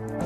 you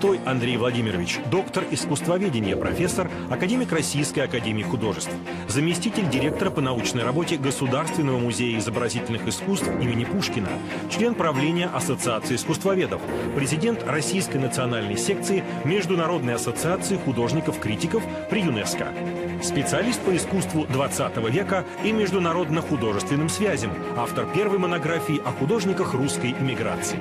Толстой Андрей Владимирович, доктор искусствоведения, профессор, академик Российской академии художеств, заместитель директора по научной работе Государственного музея изобразительных искусств имени Пушкина, член правления Ассоциации искусствоведов, президент Российской национальной секции Международной ассоциации художников-критиков при ЮНЕСКО, специалист по искусству 20 века и международно-художественным связям, автор первой монографии о художниках русской эмиграции.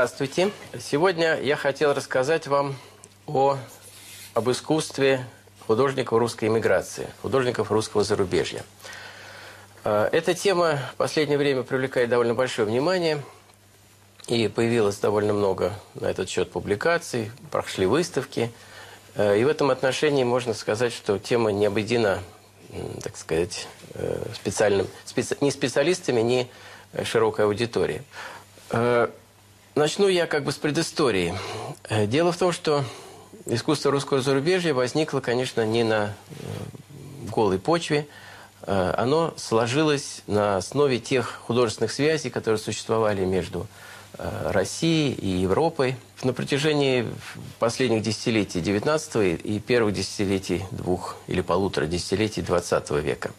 Здравствуйте. Сегодня я хотел рассказать вам о, об искусстве художников русской эмиграции, художников русского зарубежья. Э, эта тема в последнее время привлекает довольно большое внимание, и появилось довольно много на этот счет публикаций, прошли выставки. Э, и в этом отношении можно сказать, что тема не обойдена, так сказать, э, специальным, специ, ни специалистами, ни широкой аудиторией. Начну я как бы с предыстории. Э, дело в том, что искусство русского зарубежья возникло, конечно, не на э, голой почве. Э, оно сложилось на основе тех художественных связей, которые существовали между Россией и Европой на протяжении последних десятилетий XIX и первых десятилетий двух или полутора десятилетий XX века.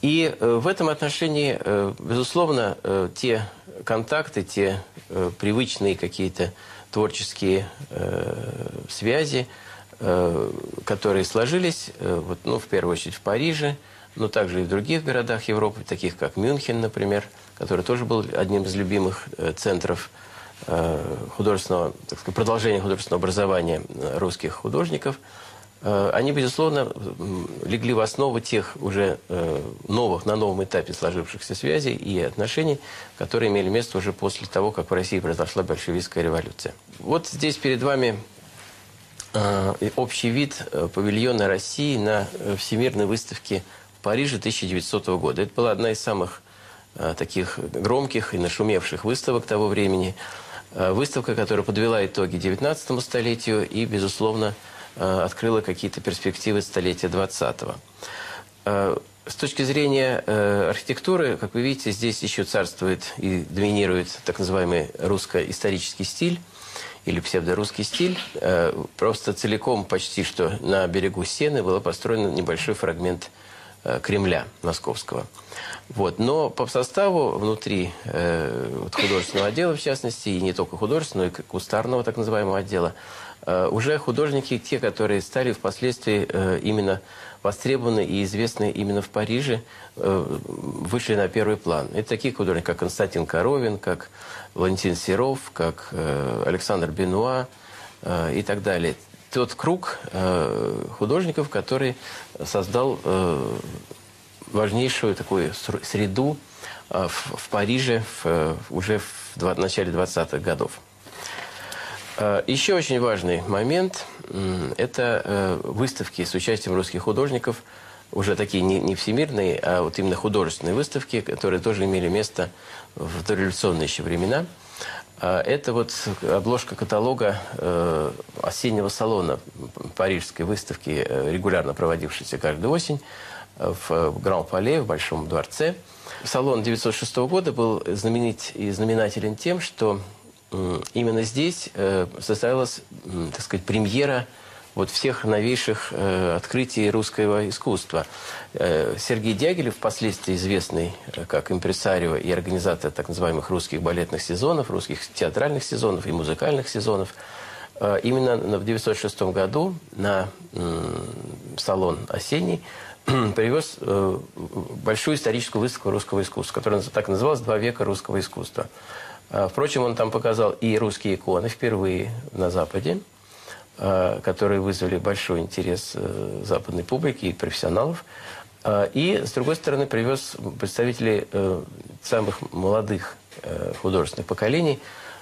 И в этом отношении, безусловно, те контакты, те э, привычные какие-то творческие э, связи, э, которые сложились, э, вот, ну, в первую очередь в Париже, но также и в других городах Европы, таких как Мюнхен, например, который тоже был одним из любимых э, центров э, художественного, так сказать, продолжения художественного образования э, русских художников – Э, они, безусловно, легли в основу тех уже э, новых, на новом этапе сложившихся связей и отношений, которые имели место уже после того, как в России произошла большевистская революция. Вот здесь перед вами э, общий вид павильона России на Всемирной выставке в Париже 1900 года. Это была одна из самых таких громких и нашумевших выставок того времени. Выставка, которая подвела итоги 19 столетию и, безусловно, Э, открыла какие-то перспективы столетия 20-го. Э, с точки зрения э, архитектуры, как вы видите, здесь еще царствует и доминирует так называемый русско-исторический стиль или псевдорусский стиль. Просто целиком почти что на берегу Сены был построен небольшой фрагмент Кремля московского. Вот. Но по составу внутри э, художественного отдела, в частности, и не только художественного, но и кустарного так называемого отдела, э, уже художники, те, которые стали впоследствии э, именно востребованы и известны именно в Париже, э, вышли на первый план. Это такие художники, как Константин Коровин, как Валентин Серов, как э, Александр Бенуа э, и так далее. Тот круг э, художников, который создал э, важнейшую такую среду э, в, Париже э, уже в начале 20-х годов. Э, еще очень важный момент – это выставки с участием русских художников, уже такие не, всемирные, а вот именно художественные выставки, которые тоже имели место в дореволюционные еще времена. Это вот обложка каталога осеннего салона парижской выставки, регулярно проводившейся каждую осень в Гран-Пале, в Большом дворце. Салон 1906 года был знаменит и знаменателен тем, что именно здесь э, состоялась, так сказать, премьера вот всех новейших э, открытий русского искусства. Э, Сергей Дягилев, впоследствии известный как импресарио и организатор так называемых русских балетных сезонов, русских театральных сезонов и музыкальных сезонов, именно в 1906 году на салон осенний привез э, большую историческую выставку русского искусства, которая так называлась «Два века русского искусства». А, впрочем, он там показал и русские иконы впервые на Западе, которые вызвали большой интерес западной публики и профессионалов. И, с другой стороны, привез представителей самых молодых художественных поколений,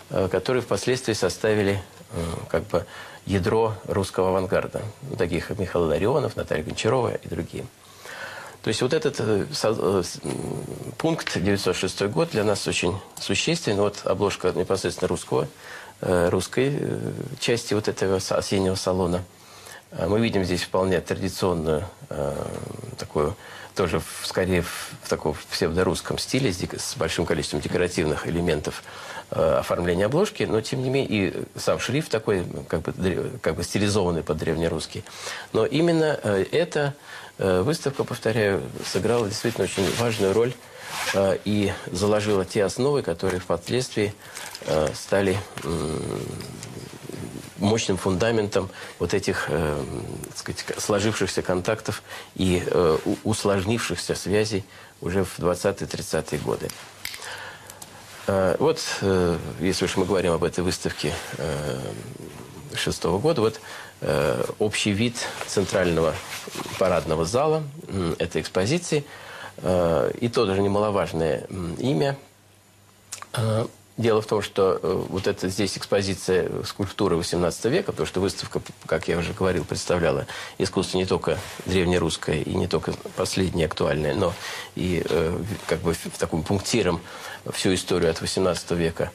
которые впоследствии составили как бы ядро русского авангарда. Таких как Михаил Ларионов, Наталья Гончарова и другие. То есть вот этот э, э, пункт 906 год для нас очень существенен. Вот обложка непосредственно русского, э, русской части вот этого осеннего салона. Мы видим здесь вполне традиционную такую тоже скорее в, в таком псевдорусском стиле с, с большим количеством декоративных элементов оформления обложки, но тем не менее и сам шрифт такой как бы, как бы стилизованный под древнерусский. Но именно это Э, выставка, повторяю, сыграла действительно очень важную роль э, и заложила те основы, которые впоследствии э, стали мощным фундаментом вот этих так сказать, сложившихся контактов и усложнившихся связей уже в 20-30-е годы. Вот, если уж мы говорим об этой выставке шестого года, вот Э, общий вид центрального парадного зала этой экспозиции. Э, и тоже немаловажное имя. Э, дело в том, что вот эта здесь экспозиция скульптуры XVIII века, потому что выставка, как я уже говорил, представляла искусство не только древнерусское и не только последнее актуальное, но и как бы в таком пунктиром всю историю от XVIII века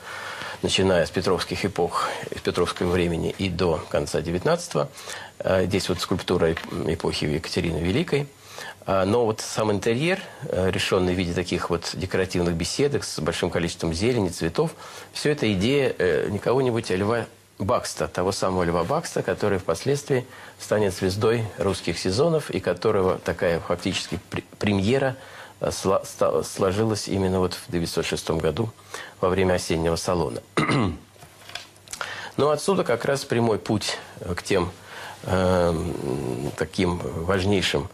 начиная с петровских эпох, с петровского времени и до конца XIX. Э, здесь вот скульптура эпохи Екатерины Великой. Э, но вот сам интерьер, э, решенный в виде таких вот декоративных беседок с большим количеством зелени, цветов, все это идея не кого-нибудь, а Льва Бакста, того самого Льва Бакста, который впоследствии станет звездой русских сезонов и которого такая фактически премьера – сложилось именно вот в 1906 году во время осеннего салона. Но отсюда как раз прямой путь э, к тем э, таким важнейшим э,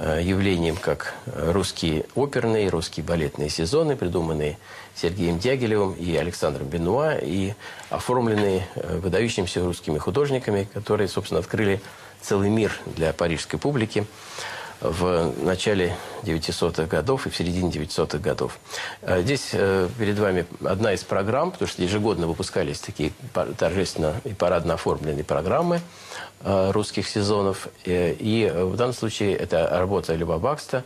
явлениям, как русские оперные, русские балетные сезоны, придуманные Сергеем Дягилевым и Александром Бенуа, и оформленные э, выдающимися русскими художниками, которые, собственно, открыли целый мир для парижской публики в начале 900-х годов и в середине 900-х годов. Э, здесь э, перед вами одна из программ, потому что ежегодно выпускались такие торжественно и парадно оформленные программы э, русских сезонов. И в данном случае это работа Льва Бакста,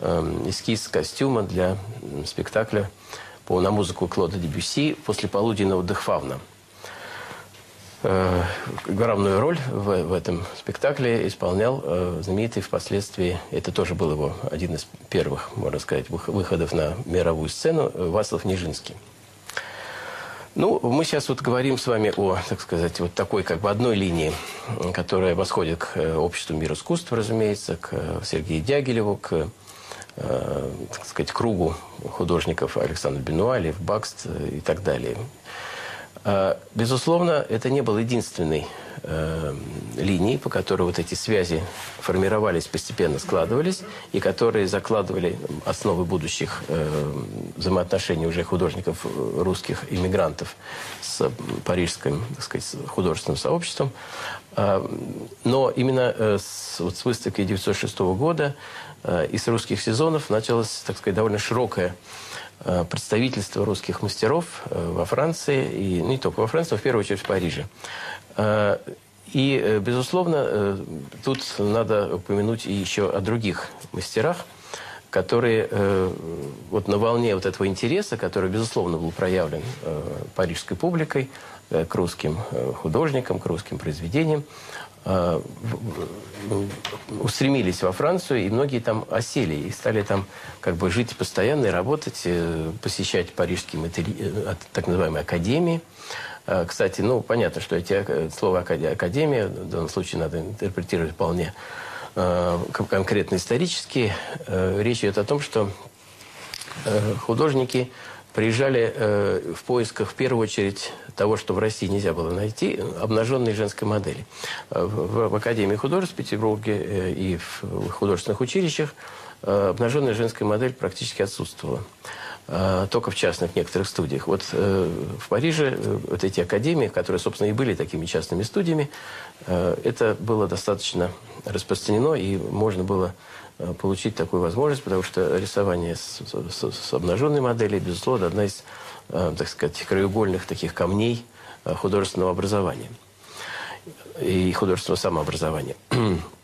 эскиз костюма для спектакля по, на музыку Клода Дебюси «После полуденного Дехфавна». Э, главную роль в, в этом спектакле исполнял э, знаменитый впоследствии, это тоже был его один из первых, можно сказать, выходов на мировую сцену, э, Васлав Нижинский. Ну, мы сейчас вот говорим с вами о, так сказать, вот такой как бы одной линии, которая восходит к э, обществу мира искусства, разумеется, к Сергею Дягилеву, к, э, так сказать, кругу художников Александра Бенуа, Лев Бакст и так далее. А, безусловно, это не был единственной э, линией, по которой вот эти связи формировались, постепенно складывались, и которые закладывали основы будущих э, взаимоотношений уже художников э, русских иммигрантов с парижским так сказать, художественным сообществом. Э, но именно э, с, вот с выставки 1906 года э, и с русских сезонов началась, так сказать, довольно широкая Э, представительство русских мастеров э, во Франции, и не только во Франции, но в первую очередь в Париже. Э, и, безусловно, тут надо упомянуть еще о других мастерах, которые вот на волне вот этого интереса, который, безусловно, был проявлен парижской публикой к русским художникам, к русским произведениям, Э, устремились во Францию, и многие там осели, и стали там как бы жить постоянно и работать, э, посещать парижские матери... так называемые академии. Э, кстати, ну, понятно, что эти слова «академия» в данном случае надо интерпретировать вполне конкретно исторически. Речь идет о том, что художники приезжали э, в поисках, в первую очередь, того, что в России нельзя было найти, обнаженной женской модели. Э, в, в Академии художеств в Петербурге э, и в, художественных училищах э, обнаженная женская модель практически отсутствовала. только в частных некоторых студиях. Вот в Париже вот эти академии, которые, собственно, и были такими частными студиями, это было достаточно распространено, и можно было получить такую возможность, потому что рисование с, с, с обнаженной моделью, безусловно, одна из, так сказать, краеугольных таких камней художественного образования и художественного самообразования.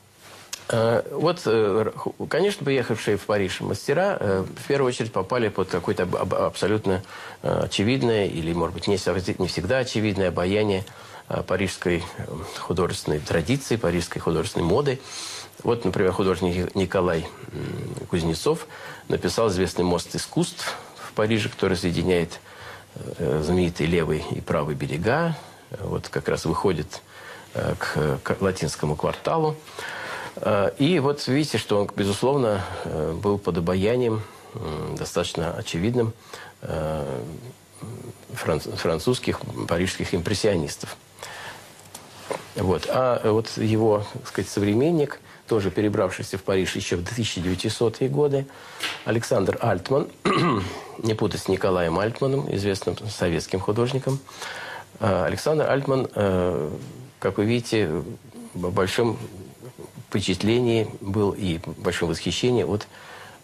Э, вот, э, конечно, приехавшие в Париж мастера э, в первую очередь попали под какое-то абсолютно очевидное или, может быть, не всегда очевидное обаяние парижской художественной традиции, парижской художественной моды. Вот, например, художник Николай Кузнецов написал известный «Мост искусств» в Париже, который соединяет знаменитые левый и правый берега. Вот как раз выходит к, к латинскому кварталу. Э, и вот видите, что он, безусловно, э, был под обаянием достаточно очевидным э, французских, парижских импрессионистов. Вот. А вот его, так сказать, современник, тоже перебравшийся в Париж еще в 1900-е годы, Александр Альтман, не путать с Николаем Альтманом, известным советским художником. Александр Альтман, как вы видите, большим впечатлении был и большое восхищение от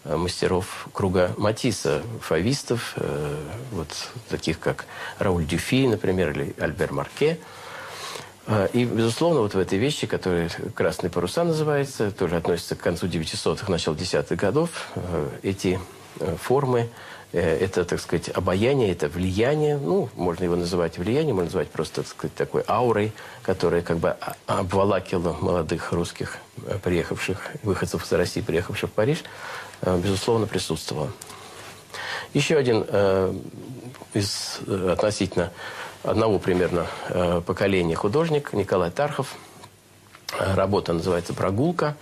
э, мастеров круга Матисса, фавистов, э, вот таких как Рауль Дюфи, например, или Альбер Марке. Э, и, безусловно, вот в этой вещи, которая «Красные паруса» называется, тоже относится к концу 900-х, началу 10-х годов, эти формы Э, это, так сказать, обаяние, это влияние, ну, можно его называть влиянием, можно назвать просто, так сказать, такой аурой, которая как бы обволакивала молодых русских, э, приехавших, выходцев из России, приехавших в Париж, э, безусловно, присутствовала. Еще один э, из относительно одного примерно э, поколения художник Николай Тархов. Работа называется «Прогулка».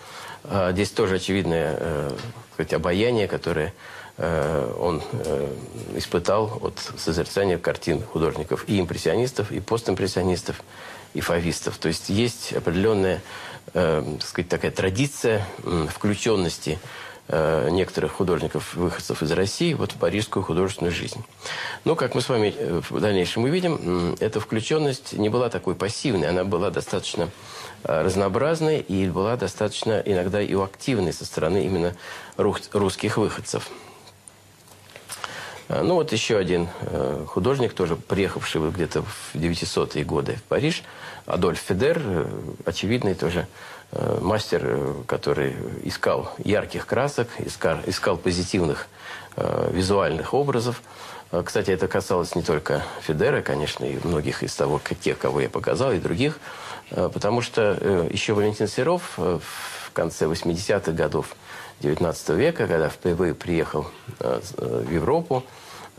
Э, здесь тоже очевидное э, сказать, обаяние, которое Э, он э, испытал от созерцания картин художников и импрессионистов, и постимпрессионистов, и фавистов. То есть есть определенная, э, сказать, такая традиция включенности некоторых художников, выходцев из России, вот в парижскую художественную жизнь. Но, как мы с вами в дальнейшем увидим, эта включенность не была такой пассивной, она была достаточно разнообразной и была достаточно иногда и активной со стороны именно русских выходцев. А, ну вот еще один э, художник, тоже приехавший где-то в 900-е годы в Париж, Адольф Федер, э, очевидный тоже э, мастер, который искал ярких красок, искал, искал позитивных визуальных образов. А, кстати, это касалось не только Федера, конечно, и многих из того, тех, кого я показал, и других, потому что еще Валентин Серов в конце 80-х годов XIX века, когда впервые приехал э, в Европу,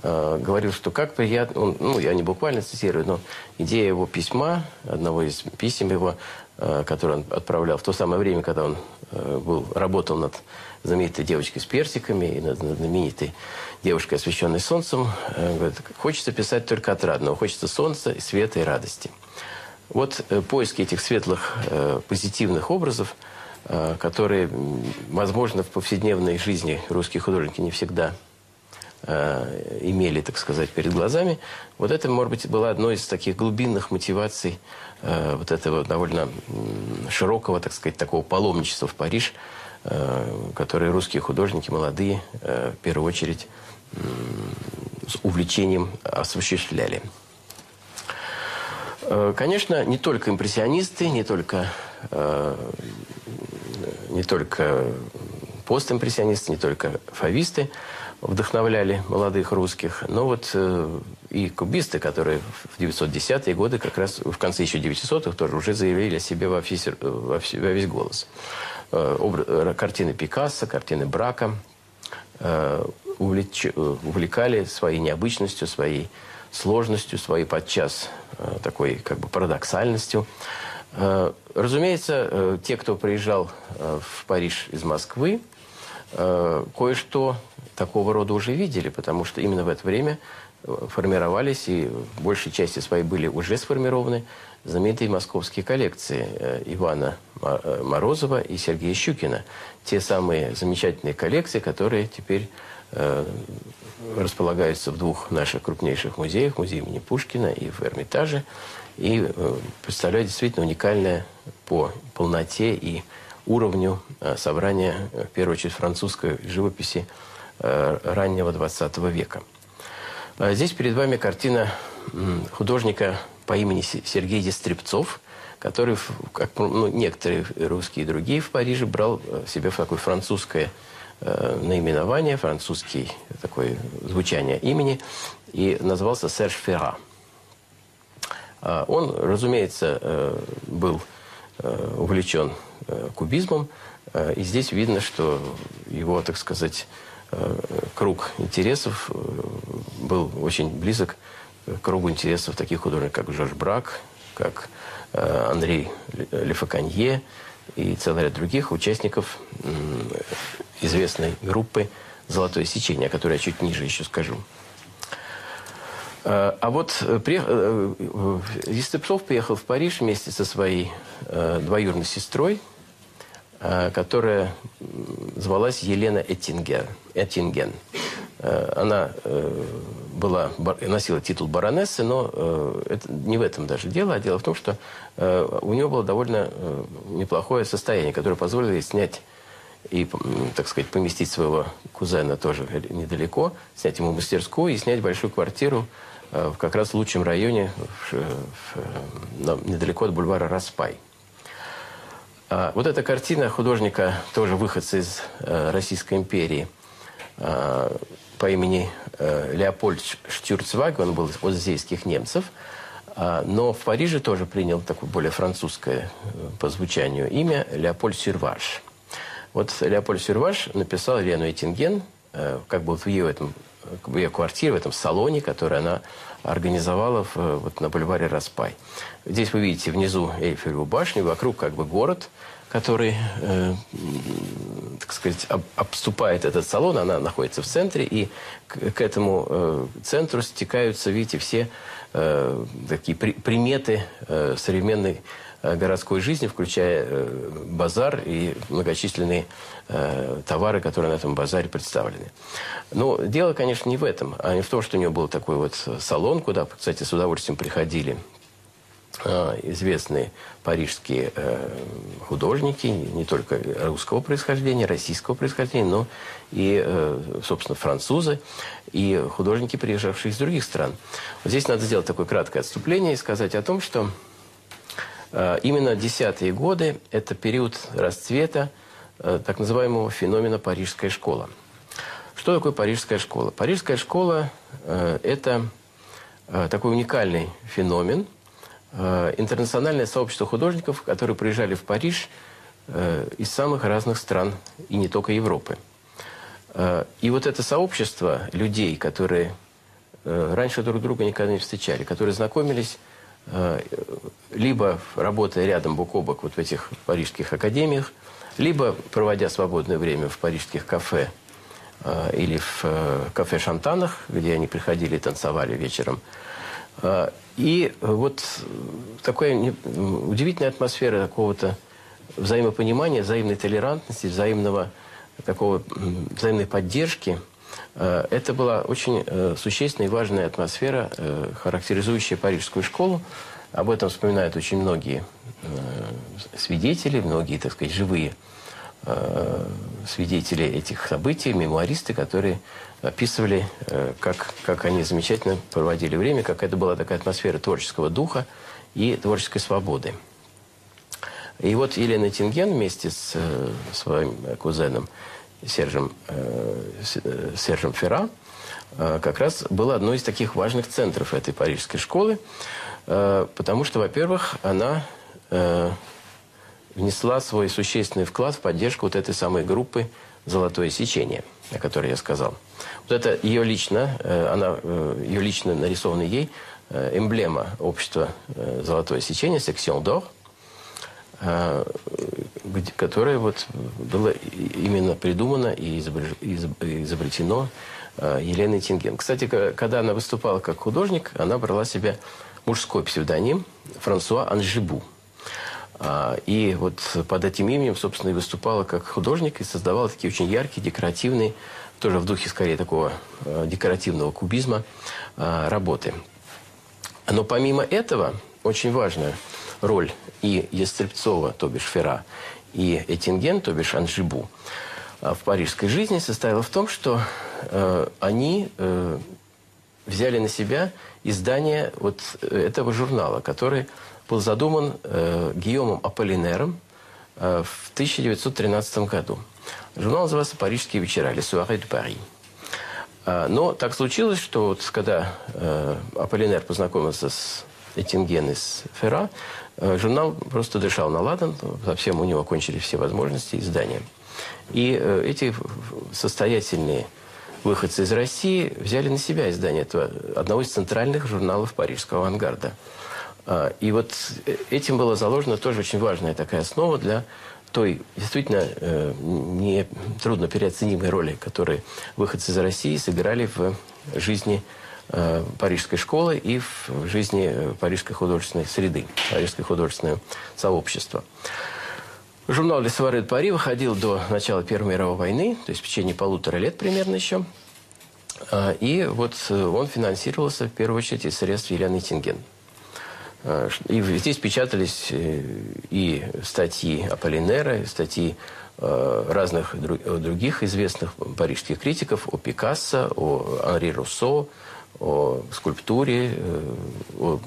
э, говорил, что как приятно, он, ну, я не буквально цитирую, но идея его письма, одного из писем его, э, который он отправлял в то самое время, когда он был, работал над знаменитой девочкой с персиками и над знаменитой девушкой, освещенной солнцем, говорит, хочется писать только отрадного, хочется солнца, света и радости. Вот поиски этих светлых, позитивных образов – Э, которые, возможно, в повседневной жизни русские художники не всегда э, имели, так сказать, перед глазами. Вот это, может быть, была одной из таких глубинных мотиваций э, вот этого довольно широкого, так сказать, такого паломничества в Париж, которые русские художники, молодые, в первую очередь, с увлечением осуществляли. Конечно, не только импрессионисты, не только не только постимпрессионисты, не только фависты вдохновляли молодых русских, но вот э, и кубисты, которые в 910-е годы, как раз в конце еще 900-х, тоже уже заявили о себе во, весь, во, все, во весь голос. Э, обр... Э, картины Пикассо, картины Брака э, увлеч... увлекали своей необычностью, своей сложностью, своей подчас э, такой как бы парадоксальностью. Э, разумеется, э, те, кто приезжал э, в Париж из Москвы, кое-что такого рода уже видели, потому что именно в это время формировались и в большей части своей были уже сформированы знаменитые московские коллекции Ивана Морозова и Сергея Щукина. Те самые замечательные коллекции, которые теперь располагаются в двух наших крупнейших музеях, музее имени Пушкина и в Эрмитаже, и представляют действительно уникальное по полноте и уровню собрания, в первую очередь, французской живописи раннего XX века. Здесь перед вами картина художника по имени Сергей Естребцов, который, как ну, некоторые русские и другие в Париже, брал себе такое французское э, наименование, французский такое звучание имени, и назывался Серж Ферра. А он, разумеется, э, был э, увлечен э, кубизмом, э, и здесь видно, что его, так сказать, э, круг интересов был очень близок к кругу интересов таких художников, как Жорж Брак, как э, Андрей Лефаканье и целый ряд других участников известной группы «Золотое сечение», о которой я чуть ниже еще скажу. Э, а вот э, Естепцов приехал в Париж вместе со своей двоюродной сестрой, которая звалась Елена Эттингер, Эттинген. Она была, носила титул баронессы, но э, это не в этом даже дело, а дело в том, что э, у нее было довольно э, неплохое состояние, которое позволило ей снять и, так сказать, поместить своего кузена тоже недалеко, снять ему мастерскую и снять большую квартиру э, в как раз лучшем районе, в, в, недалеко от бульвара Распай. А, вот эта картина художника, тоже выходца из э, Российской империи, э, по имени э, Леопольд Штюрцваг, он был из озейских немцев, э, но в Париже тоже принял такое более французское э, по звучанию имя Леопольд Сюрваш. Вот Леопольд Сюрваш написал Лену Этинген, как бы вот в ее, этом, в ее квартире, в этом салоне, который она организовала в, вот на бульваре Распай. Здесь вы видите внизу Эйфелеву башню, вокруг как бы город – который, э, так сказать, об, обступает этот салон. Она находится в центре, и к, к этому э, центру стекаются, видите, все э, такие при, приметы э, современной э, городской жизни, включая э, базар и многочисленные э, товары, которые на этом базаре представлены. Но дело, конечно, не в этом, а не в том, что у нее был такой вот салон, куда, кстати, с удовольствием приходили Э, известные парижские э, художники, не только русского происхождения, российского происхождения, но и, э, собственно, французы и художники, приезжавшие из других стран. Вот здесь надо сделать такое краткое отступление и сказать о том, что именно десятые годы – это период расцвета так называемого феномена «Парижская школа». Что такое Парижская школа? Парижская школа – это такой уникальный феномен – Э, интернациональное сообщество художников, которые приезжали в Париж э, из самых разных стран, и не только Европы. Э, и вот это сообщество людей, которые раньше друг друга никогда не встречали, которые знакомились либо работая рядом бок о бок вот в этих парижских академиях, либо проводя свободное время в парижских кафе или в кафе «Шантанах», где они приходили и танцевали вечером – и вот такая удивительная атмосфера какого-то взаимопонимания, взаимной толерантности, взаимного такого взаимной поддержки. А, это была очень э, существенная и важная атмосфера, э, характеризующая парижскую школу. Об этом вспоминают очень многие э, свидетели, многие, так сказать, живые свидетели этих событий, мемуаристы, которые описывали, э, как, как они замечательно проводили время, как это была такая атмосфера творческого духа и творческой свободы. И вот Елена Тинген вместе с э, своим кузеном Сержем, э, Сержем Ферра как раз была одной из таких важных центров этой парижской школы, потому что, во-первых, она внесла свой существенный вклад в поддержку вот этой самой группы «Золотое сечение», о которой я сказал. Вот это ее лично, э, она, э, ее лично нарисована ей э, эмблема общества «Золотое сечение», «Секцион d'Or», которое вот было именно придумано и изобретено Еленой Тинген. Кстати, когда она выступала как художник, она брала себе мужской псевдоним Франсуа Анжибу. А, и вот под этим именем, собственно, и выступала как художник и создавала такие очень яркие, декоративные, тоже в духе скорее такого э, декоративного кубизма э, работы. Но помимо этого, очень важная роль и Естребцова, то бишь Фера, и Этинген, то бишь Анжибу, э, в парижской жизни состояла в том, что они взяли на себя издание вот этого журнала, который был задуман э, Гийомом Аполлинером э, в 1913 году. Журнал назывался «Парижские вечера» «Les soirées de Paris». Э, но так случилось, что вот когда э, Аполлинер познакомился с Этинген и с Ферра, э, журнал просто дышал на ладан, совсем у него кончились все возможности издания. И э, эти состоятельные выходцы из России взяли на себя издание этого одного из центральных журналов парижского авангарда – а, и вот э, этим была заложена тоже очень важная такая основа для той действительно э, не трудно переоценимой роли, которую выходцы из России сыграли в жизни э, парижской школы и в жизни парижской художественной среды, парижской художественного сообщества. Журнал «Лесовары Пари» выходил до начала Первой мировой войны, то есть в течение полутора лет примерно еще. А, и вот он финансировался в первую очередь из средств Елены Тинген. И здесь печатались э, и статьи Аполлинера, и статьи э, разных других известных парижских критиков о Пикассо, о Анри Руссо, о скульптуре, э, о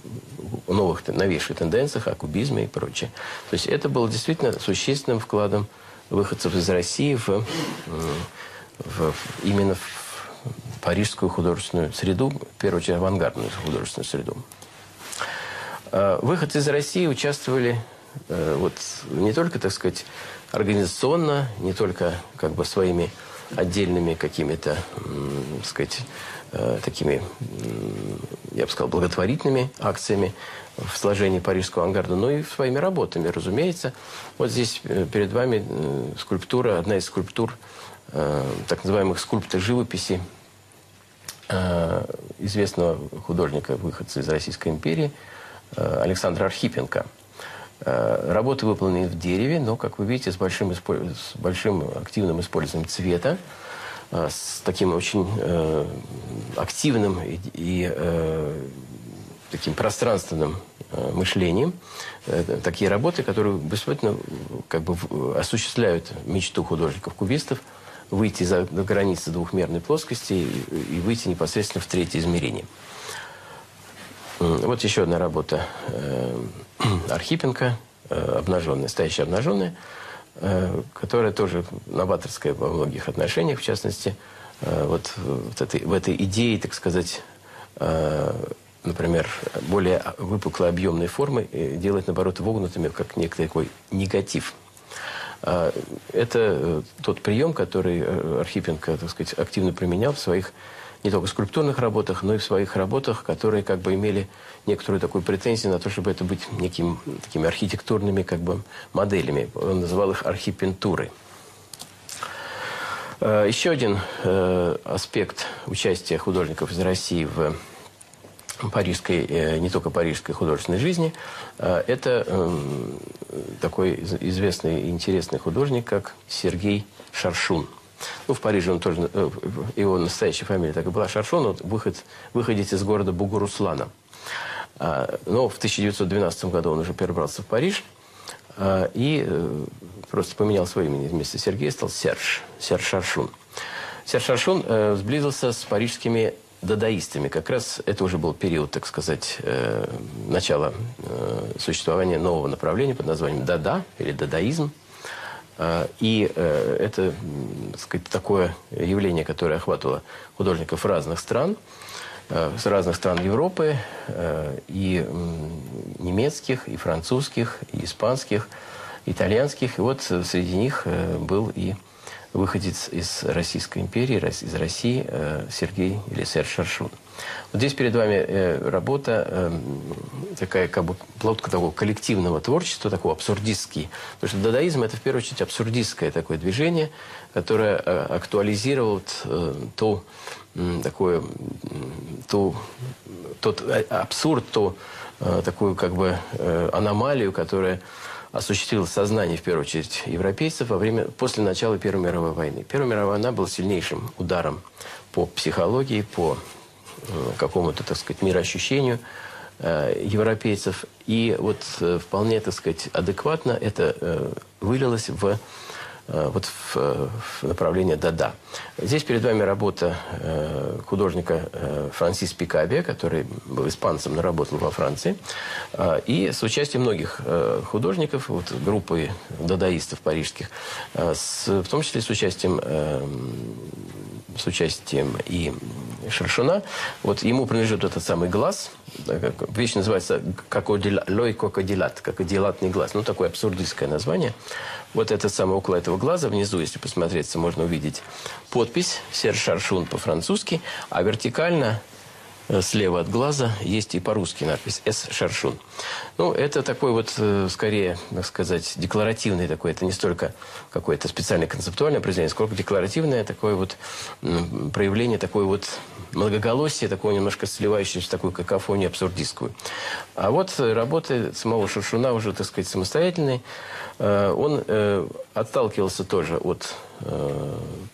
новых, новейших тенденциях, о кубизме и прочее. То есть это было действительно существенным вкладом выходцев из России в, в, именно в парижскую художественную среду, в первую очередь авангардную художественную среду. А, выходцы из России участвовали э, вот не только, так сказать, организационно, не только как бы своими отдельными какими-то, так сказать, э, такими, я бы сказал, благотворительными акциями в сложении парижского ангарда, но и своими работами, разумеется. Вот здесь э, перед вами скульптура, одна из скульптур так называемых скульптор живописи известного художника, выходца из Российской империи – Э, Александра Архипенко. Э, работы выполнены в дереве, но, как вы видите, с большим, с большим активным использованием цвета, э, с таким очень активным и, и таким пространственным мышлением. Такие работы, которые бесплатно как бы осуществляют мечту художников-кубистов выйти за границы двухмерной плоскости и, выйти непосредственно в третье измерение. Вот еще одна работа э, Архипенко, э, обнаженная, стоящая обнаженная, э, которая тоже новаторская во многих отношениях, в частности, вот, вот этой, в этой идее, так сказать, например, более выпуклой объемной формы делать, наоборот, вогнутыми, как некий такой негатив. Это тот прием, который Архипенко, так сказать, активно применял в своих не только в скульптурных работах, но и в своих работах, которые как бы имели некоторую такую претензию на то, чтобы это быть некими такими архитектурными как бы моделями. Он называл их архипентуры. Э, еще один э, аспект участия художников из России в парижской, э, не только парижской художественной жизни, это такой известный и интересный художник, как Сергей Шаршун – ну, в Париже он тоже, его настоящая фамилия так и была, Шаршон, вот выход, выходец из города Бугуруслана. А, но в 1912 году он уже перебрался в Париж а, и э, просто поменял свое имя вместо Сергея, стал Серж, Серж Шаршун. Серж Шаршун э, сблизился с парижскими дадаистами. Как раз это уже был период, так сказать, э, начала существования нового направления под названием дада или дадаизм. А, и это так сказать, такое явление, которое охватывало художников разных стран, с разных стран Европы, э, и немецких, и французских, и испанских, итальянских. И вот среди них был и выходец из Российской империи, из России, Сергей или Серж Шаршун. Вот здесь перед вами э, работа, э, такая как бы плод такого коллективного творчества, такого абсурдистский. Потому что дадаизм – это в первую очередь абсурдистское такое движение, которое э, актуализировало э, то, э, такое, то, тот абсурд, то э, такую как бы э, аномалию, которая осуществил сознание, в первую очередь, европейцев во время, после начала Первой мировой войны. Первая мировая война была сильнейшим ударом по психологии, по э, какому-то, так сказать, мироощущению э, европейцев. И вот э, вполне, так сказать, адекватно это э, вылилось в Э, вот в, в направлении Дада. Здесь перед вами работа э, художника э, Франсис Пикабе, который был испанцем, но работал во Франции. И с участием многих художников, вот, группы дадаистов парижских, с, в том числе с участием с участием и Шершуна. Вот ему принадлежит этот самый глаз. Вещь называется «Лой кокодилат», «Кокодилатный глаз». Ну, такое абсурдистское название. Вот это самое около этого глаза, внизу, если посмотреться, можно увидеть подпись «Серж Шаршун» по-французски, а вертикально слева от глаза есть и по-русски надпись «С. Шаршун». Ну, это такой вот, э, скорее, так сказать, декларативный такой, это не столько какое-то специальное концептуальное определение, сколько декларативное такое вот проявление, такой вот многоголосие, такое немножко сливающееся в такую какофонию абсурдистскую. А вот работы самого Шаршуна уже, так сказать, самостоятельные. Э, он отталкивался тоже от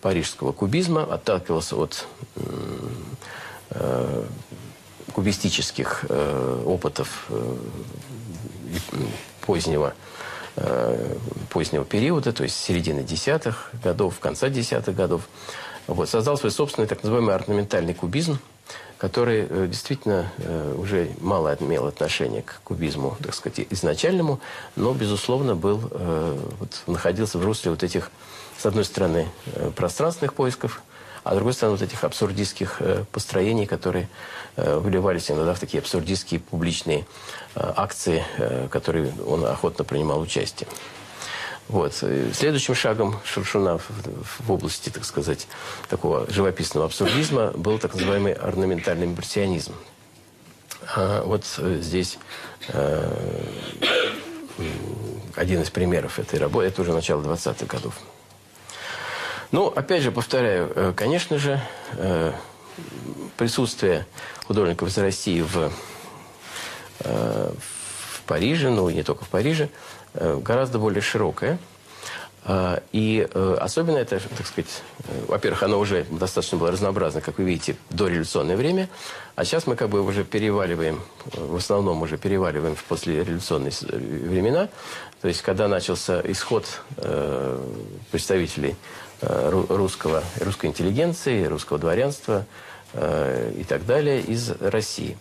парижского кубизма, отталкивался от Э, кубистических э, опытов э, позднего, позднего периода, то есть середины десятых годов, конца десятых годов. Вот, создал свой собственный так называемый орнаментальный кубизм, который действительно уже мало имел отношения к кубизму, так сказать, изначальному, но, безусловно, был, вот, находился в русле вот этих, с одной стороны, пространственных поисков, а с другой стороны, вот этих абсурдистских э, построений, которые э, выливались иногда в такие абсурдистские публичные э, акции, которые он охотно принимал участие. Вот. Следующим шагом Шуршуна в области, так сказать, такого живописного абсурдизма был так называемый орнаментальный импрессионизм. А вот здесь э, один из примеров этой работы, это уже начало 20-х годов. Ну, опять же, повторяю, э, конечно же, э, присутствие художников из России в, э, в Париже, ну, не только в Париже, гораздо более широкое. И особенно это, так сказать, во-первых, оно уже достаточно было разнообразно, как вы видите, до революционное время, а сейчас мы как бы уже переваливаем, в основном уже переваливаем в послереволюционные времена, то есть когда начался исход представителей русского, русской интеллигенции, русского дворянства э, и так далее из России.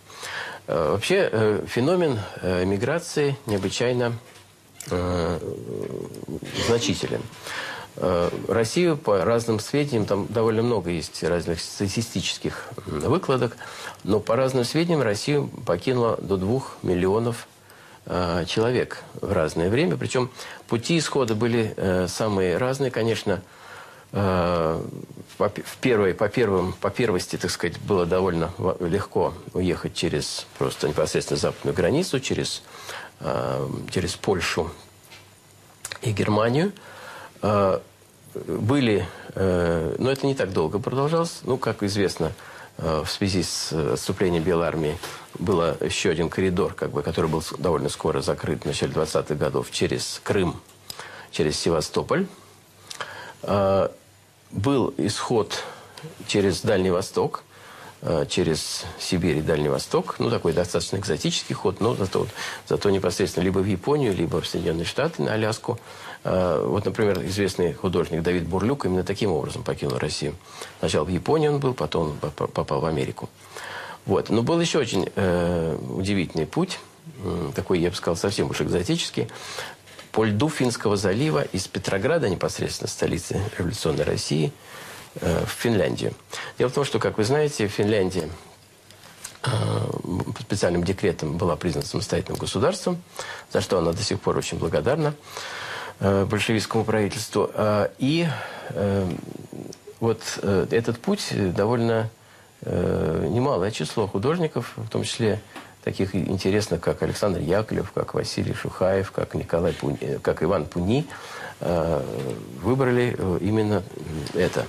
Э, вообще феномен миграции необычайно значителен. Россию по разным сведениям, там довольно много есть разных статистических выкладок, но по разным сведениям Россию покинуло до двух миллионов человек в разное время. Причем пути исхода были самые разные, конечно, Э, в первой, по, первым, по первости, так сказать, было довольно легко уехать через просто непосредственно западную границу, через, э, через Польшу и Германию. Э, были, но это не так долго продолжалось. Ну, как известно, в связи с отступлением Белой армии был еще один коридор, как бы, который был довольно скоро закрыт в начале 20-х годов через Крым, через Севастополь. А, был исход через Дальний Восток, а, через Сибирь и Дальний Восток. Ну, такой достаточно экзотический ход, но зато, зато непосредственно либо в Японию, либо в Соединенные Штаты, на Аляску. А, вот, например, известный художник Давид Бурлюк именно таким образом покинул Россию. Сначала в Японии он был, потом попал в Америку. Вот. Но был еще очень э, удивительный путь, такой, я бы сказал, совсем уж экзотический по льду Финского залива из Петрограда, непосредственно столицы революционной России, э, в Финляндию. Дело в том, что, как вы знаете, Финляндия э, специальным декретом была признана самостоятельным государством, за что она до сих пор очень благодарна э, большевистскому правительству. И вот этот путь довольно немалое число художников, в том числе таких интересных, как Александр Яковлев, как Василий Шухаев, как, Николай Пуни, э, как Иван Пуни, э, выбрали э, именно это.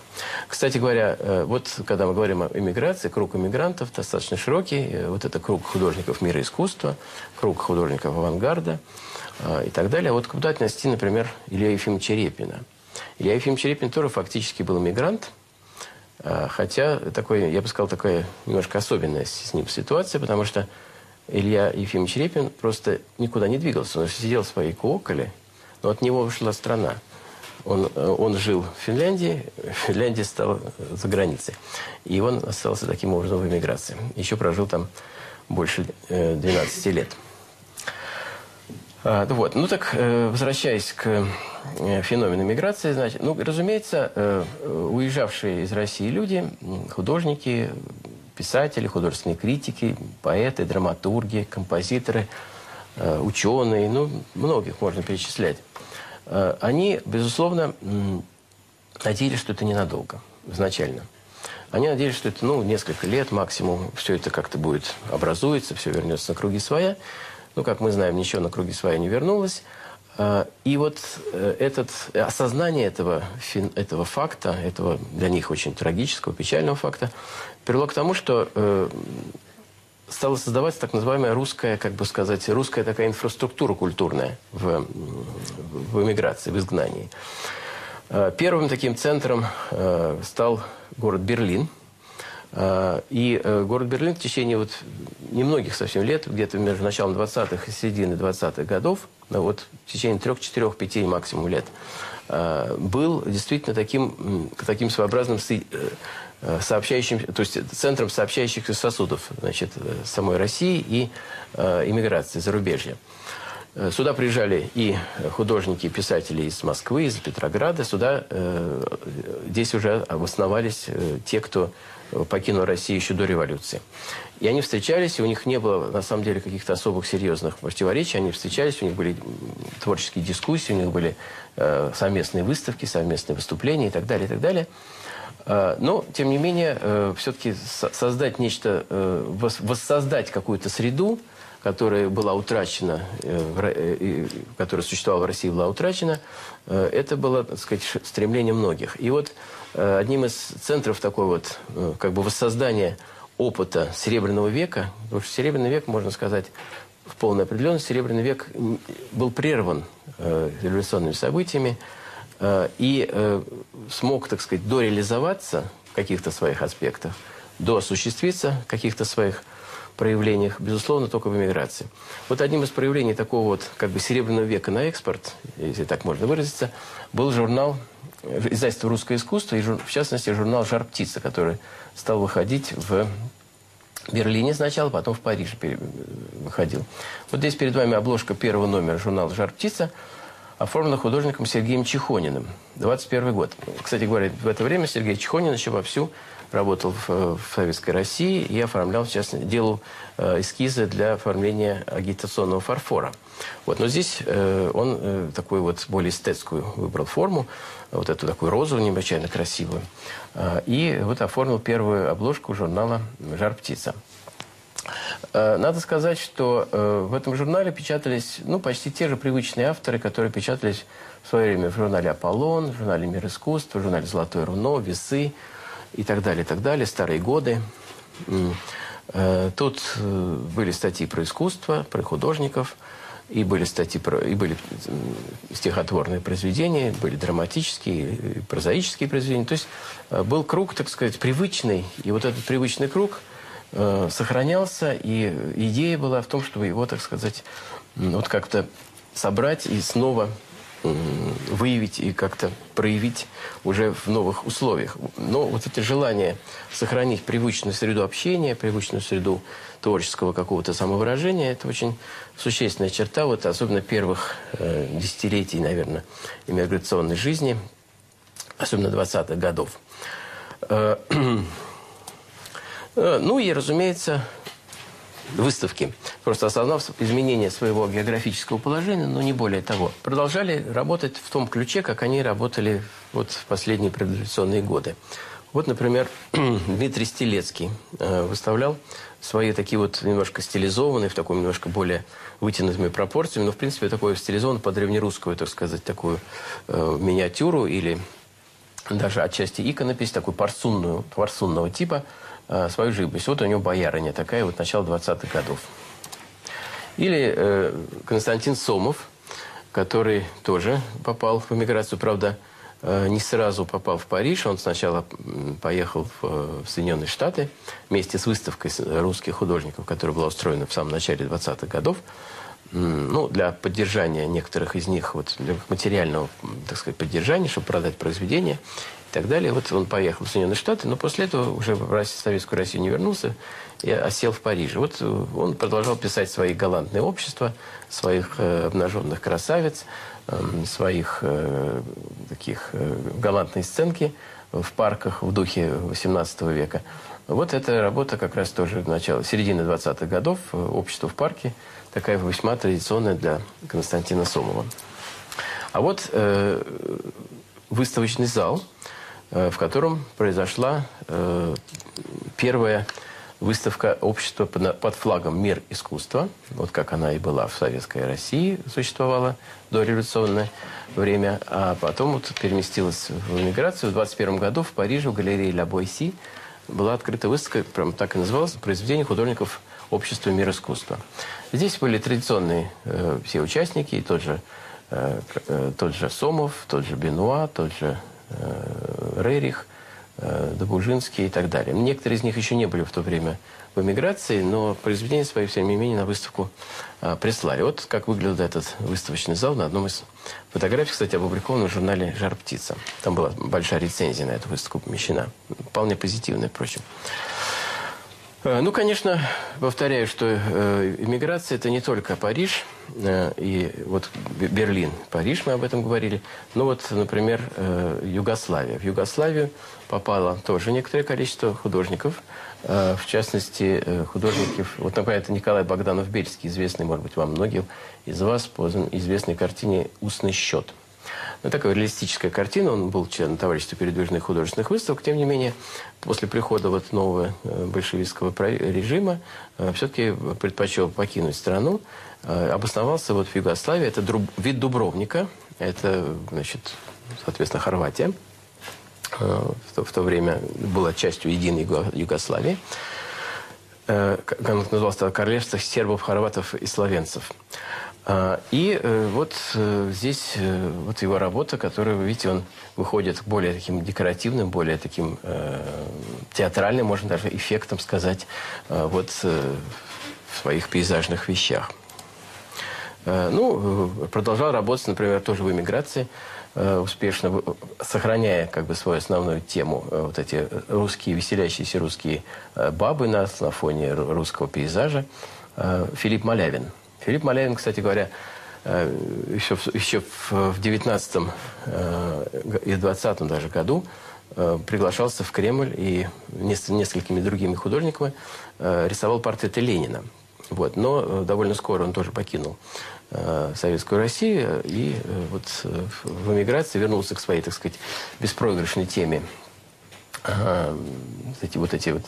Кстати говоря, вот когда мы говорим о эмиграции, круг эмигрантов достаточно широкий. Вот это круг художников мира искусства, круг художников авангарда и так далее. Вот куда отнести, например, Илья Ефимовича Репина. Илья Ефимович Репин тоже фактически был эмигрант – хотя, такой, я бы сказал, такая немножко особенная с ним ситуация, потому что Илья Ефимович Репин просто никуда не двигался. Он сидел в своей куоколе, но от него ушла страна. Он, э, он жил в Финляндии, Финляндия стала за границей. И он остался таким образом в эмиграции. Еще прожил там больше 12 э, лет. А, вот. Ну так, э, возвращаясь к феномену миграции, значит, ну, разумеется, уезжавшие из России люди, художники, писатели, художественные критики, поэты, драматурги, композиторы, ученые, ну, многих можно перечислять, они, безусловно, надеялись, что это ненадолго, изначально. Они надеялись, что это, ну, несколько лет максимум, все это как-то будет образуется, все вернется на круги своя. Ну, как мы знаем, ничего на круги своя не вернулось. А, и вот э, этот, осознание этого, этого факта, этого для них очень трагического, печального факта, привело к тому, что э, стала создаваться так называемая русская, как бы сказать, русская такая инфраструктура культурная в, в эмиграции, в изгнании. Первым таким центром э, стал город Берлин – и э, город Берлин в течение вот немногих совсем лет, где-то между началом 20-х и середины 20-х годов, вот в течение трех, четырех, пяти максимум лет, а, был действительно таким, таким своеобразным э, э, сообщающим, то есть центром сообщающихся сосудов значит, самой России и иммиграции, зарубежья. Сюда приезжали и художники, и писатели из Москвы, из Петрограда. Сюда здесь уже обосновались те, кто покинул Россию еще до революции. И они встречались, и у них не было, на самом деле, каких-то особых серьезных противоречий. Они встречались, у них были творческие дискуссии, у них были э, совместные выставки, совместные выступления и так далее, и так далее. Э, но, тем не менее, э, все-таки создать нечто, э, воссоздать какую-то среду, которая была утрачена, э, э, которая существовала в России, была утрачена, э, это было, так сказать, стремление многих. И вот одним из центров такой вот, э, как бы воссоздания опыта Серебряного века, потому что Серебряный век, можно сказать, в полной определенности, Серебряный век был прерван э, революционными событиями э, и э, смог, так сказать, дореализоваться в каких-то своих аспектах, доосуществиться в каких-то своих проявлениях, безусловно, только в эмиграции. Вот одним из проявлений такого вот как бы серебряного века на экспорт, если так можно выразиться, был журнал издательство «Русское искусство», и в частности журнал «Жар птица», который стал выходить в Берлине сначала, потом в Париже выходил. Вот здесь перед вами обложка первого номера журнала «Жар птица», оформлена художником Сергеем Чехониным. 21 год. Кстати говоря, в это время Сергей Чехонин еще вовсю работал в, в Советской России и оформлял, в частности, делал э, эскизы для оформления агитационного фарфора. Вот. Но здесь э, он э, такую вот более эстетскую выбрал форму, вот эту такую розовую, необычайно красивую. Э, и вот оформил первую обложку журнала «Жар птица». Э, надо сказать, что э, в этом журнале печатались ну, почти те же привычные авторы, которые печатались в свое время в журнале «Аполлон», в журнале «Мир искусства», в журнале «Золотое руно», «Весы», и так далее, и так далее, старые годы. Э, тут э, были статьи про искусство, про художников, и были статьи про, и были стихотворные произведения, были драматические, и прозаические произведения. То есть э, был круг, так сказать, привычный, и вот этот привычный круг э, сохранялся, и идея была в том, чтобы его, так сказать, вот как-то собрать и снова выявить и как-то проявить уже в новых условиях. Но вот это желание сохранить привычную среду общения, привычную среду творческого какого-то самовыражения, это очень существенная черта, вот особенно первых э, десятилетий, наверное, иммиграционной жизни, особенно 20-х годов. Э, э, ну и, разумеется, выставки, просто осознав изменение своего географического положения, но не более того, продолжали работать в том ключе, как они работали вот в последние предреволюционные годы. Вот, например, Дмитрий Стелецкий э, выставлял свои такие вот немножко стилизованные, в таком немножко более вытянутыми пропорциями, но, в принципе, такое стилизованное по древнерусскую, так сказать, такую э, миниатюру или даже отчасти иконопись, такую парсунную, парсунного типа, э, свою живопись. Вот у него боярыня такая, вот начало 20-х годов. Или э, Константин Сомов, который тоже попал в эмиграцию, правда, не сразу попал в Париж. Он сначала поехал в Соединенные Штаты вместе с выставкой русских художников, которая была устроена в самом начале 20-х годов. Ну, для поддержания некоторых из них, вот для материального, так сказать, поддержания, чтобы продать произведения и так далее. Вот он поехал в Соединенные Штаты, но после этого уже в Советскую Россию не вернулся и осел в Париже. Вот э, он продолжал писать свои галантные общества, своих э, обнаженных красавиц, своих э, таких э, галантной сценки в парках в духе XVIII века. Вот эта работа как раз тоже начала, середины 20-х годов, э, «Общество в парке», такая весьма традиционная для Константина Сомова. А вот э, выставочный зал, э, в котором произошла э, первая выставка общества под флагом «Мир искусства», вот как она и была в Советской России, существовала до революционное время, а потом вот переместилась в эмиграцию. В 21 году в Париже в галерее «Ля Бойси» была открыта выставка, прям так и называлась, «Произведение художников общества «Мир искусства». Здесь были традиционные э, все участники, тот же, э, э, тот же Сомов, тот же Бенуа, тот же э, Рерих – Э, Добужинский и так далее. Некоторые из них еще не были в то время в эмиграции, но произведения свои, тем не менее, на выставку а, прислали. Вот как выглядел этот выставочный зал на одном из фотографий, кстати, опубликован в журнале «Жар птица». Там была большая рецензия на эту выставку помещена. Вполне позитивная, впрочем. Э, ну, конечно, повторяю, что э, иммиграция – это не только Париж э, и вот Берлин. Париж, мы об этом говорили. Но вот, например, Югославия. В Югославию попало тоже некоторое количество художников. В частности, художников, вот, например, это Николай Богданов-Бельский, известный, может быть, вам многим из вас по известной картине «Устный счет». Ну, такая реалистическая картина. Он был членом товарищества передвижных художественных выставок. Тем не менее, после прихода вот нового э, большевистского режима э, все-таки предпочел покинуть страну. Э, обосновался вот в Югославии. Это вид Дубровника. Это, значит, соответственно, Хорватия. В то, в то время была частью единой Югославии. Как назывался королевство сербов, хорватов и словенцев. А, и э, вот э, здесь э, вот его работа, которая, вы видите, он выходит более таким декоративным, более таким театральным, можно даже эффектом сказать, вот в своих пейзажных вещах. Ну, продолжал работать, например, тоже в эмиграции, успешно сохраняя как бы свою основную тему, вот эти русские, веселящиеся русские бабы на, на фоне русского пейзажа, Филипп Малявин – Филипп Малявин, кстати говоря, еще, э, еще в 19 э, и 20 даже году э, приглашался в Кремль и несколькими другими художниками рисовал портреты Ленина. Вот. Но довольно скоро он тоже покинул Советскую Россию и вот в эмиграции вернулся к своей, так сказать, беспроигрышной теме. Эти вот эти вот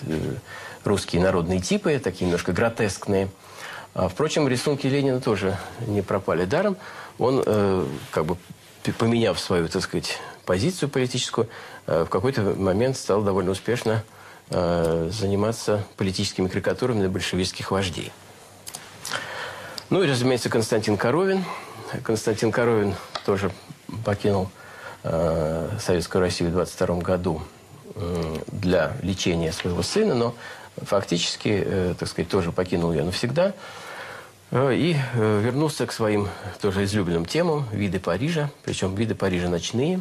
русские народные типы, такие немножко гротескные – а, впрочем, рисунки Ленина тоже не пропали даром. Он, э, как бы поменяв свою, так сказать, позицию политическую, э, в какой-то момент стал довольно успешно э, заниматься политическими карикатурами на большевистских вождей. Ну и, разумеется, Константин Коровин. Константин Коровин тоже покинул э, Советскую Россию в 22 году э, для лечения своего сына, но фактически, э, так сказать, тоже покинул ее навсегда. Э, и э, вернулся к своим тоже излюбленным темам, виды Парижа, причем виды Парижа ночные.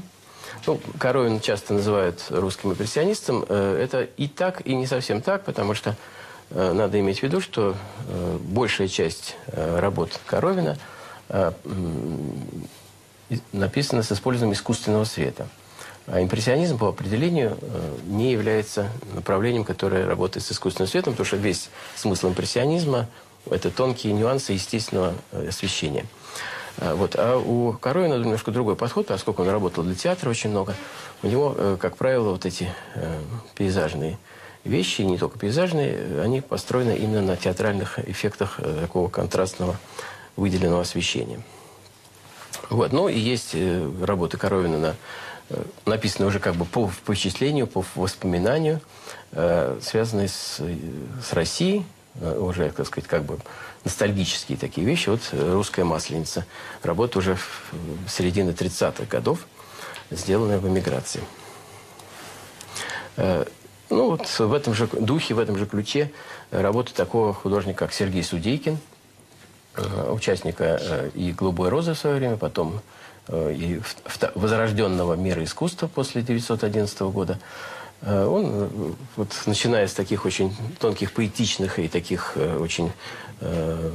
Ну, Коровин часто называют русским импрессионистом. Это и так, и не совсем так, потому что надо иметь в виду, что большая часть работ Коровина написана с использованием искусственного света – а импрессионизм по определению э, не является направлением, которое работает с искусственным светом, потому что весь смысл импрессионизма – это тонкие нюансы естественного э, освещения. Вот. А у Коровина немножко другой подход, поскольку он работал для театра очень много. У него, э, как правило, вот эти пейзажные вещи, не только пейзажные, они построены именно на театральных эффектах э, такого контрастного выделенного освещения. Вот. Ну и есть э, работы Коровина, на, э, написанные уже как бы по, впечатлению, по воспоминанию, связанные с, с Россией, уже, так сказать, как бы ностальгические такие вещи. Вот «Русская масленица». Работа уже в середины 30-х годов, сделанная в эмиграции. Ну вот в этом же духе, в этом же ключе работа такого художника, как Сергей Судейкин, э, участника э, и «Голубой розы» в свое время, потом э, и возрожденного мира искусства после 1911 года. Он, вот, начиная с таких очень тонких, поэтичных и таких очень э,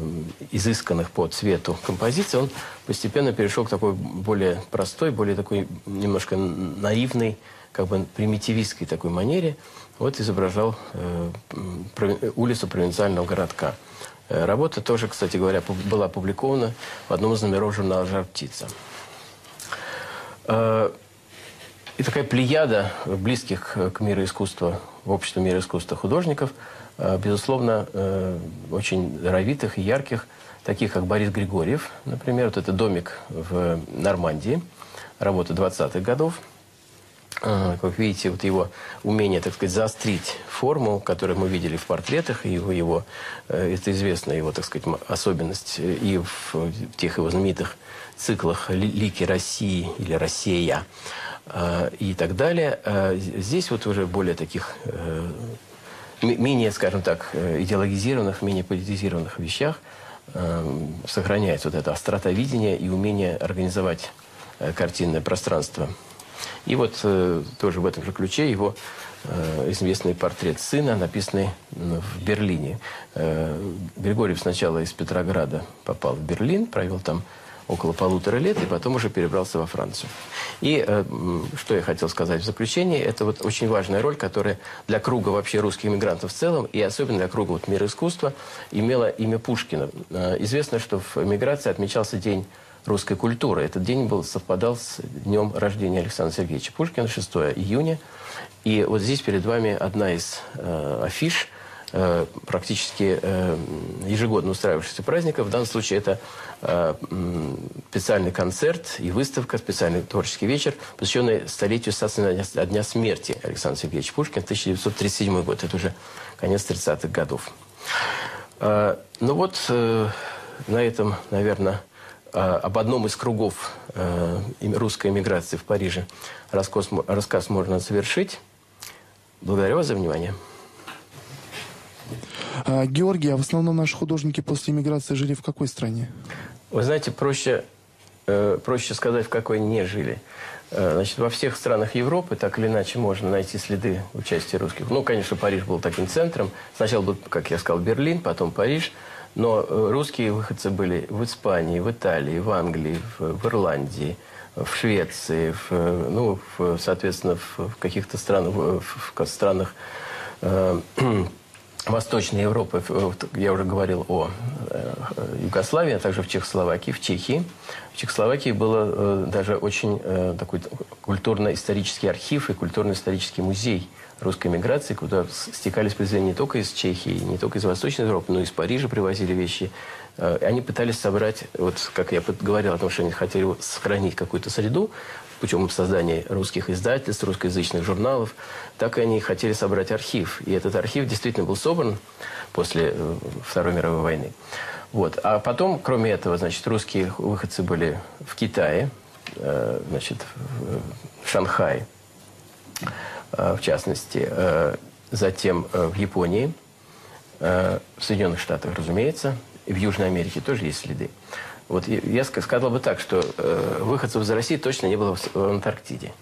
изысканных по цвету композиций, он постепенно перешел к такой более простой, более такой немножко наивной, как бы примитивистской такой манере – вот изображал э, улицу провинциального городка. Э, работа тоже, кстати говоря, была опубликована в одном из номеров журнала «Жар птица». Э, и такая плеяда близких к миру искусства, в обществе мира искусства художников, э, безусловно, э, очень даровитых и ярких, таких как Борис Григорьев, например, вот это домик в Нормандии, работа 20-х годов – как видите, вот его умение, так сказать, заострить форму, которую мы видели в портретах, его, его, э, это известная его, так сказать, особенность и в тех его знаменитых циклах «Лики России» или «Россия» э, и так далее. Э, здесь вот уже более таких менее, скажем так, идеологизированных, менее политизированных вещах сохраняется вот эта острота видения и умение организовать картинное пространство – и вот э, тоже в этом же ключе его э, известный портрет сына, написанный в Берлине. Э, Григорьев сначала из Петрограда попал в Берлин, провел там около полутора лет, и потом уже перебрался во Францию. И э, что я хотел сказать в заключении, это вот очень важная роль, которая для круга вообще русских иммигрантов в целом, и особенно для круга вот, мира искусства, имела имя Пушкина. Э, известно, что в эмиграции отмечался день русской культуры. Этот день был, совпадал с днем рождения Александра Сергеевича Пушкина, 6 июня. И вот здесь перед вами одна из э, афиш э, практически э, ежегодно устраивавшихся праздников. В данном случае это э, специальный концерт и выставка, специальный творческий вечер, посвященный столетию статуи дня, дня смерти Александра Сергеевича Пушкина, 1937 год. Это уже конец 30-х годов. Э, ну вот э, на этом, наверное, об одном из кругов э, русской эмиграции в Париже рассказ, рассказ можно совершить. Благодарю вас за внимание. А, Георгий, а в основном наши художники после эмиграции жили в какой стране? Вы знаете, проще, э, проще сказать, в какой не жили. Э, значит, во всех странах Европы так или иначе можно найти следы участия русских. Ну, конечно, Париж был таким центром. Сначала был, как я сказал, Берлин, потом Париж – но э, русские выходцы были в Испании, в Италии, в Англии, в, в Ирландии, в Швеции, в, ну, в, соответственно, в, каких-то странах, в, в странах э, Восточной Европы. Я уже говорил о э, Югославии, а также в Чехословакии, в Чехии. В Чехословакии было э, даже очень такой культурно-исторический архив и культурно-исторический музей – русской миграции, куда стекались произведения не только из Чехии, не только из Восточной Европы, но и из Парижа привозили вещи. Э, они пытались собрать, вот как я говорил о том, что они хотели сохранить какую-то среду, путем создания русских издательств, русскоязычных журналов, так и они хотели собрать архив. И этот архив действительно был собран после э, Второй мировой войны. Вот. А потом, кроме этого, значит, русские выходцы были в Китае, э, значит, в Шанхае. Э, в частности, э, затем э, в Японии, в Соединенных Штатах, разумеется, в Южной Америке тоже есть следы. Вот я сказал бы так, что выходцев из России точно не было в Антарктиде.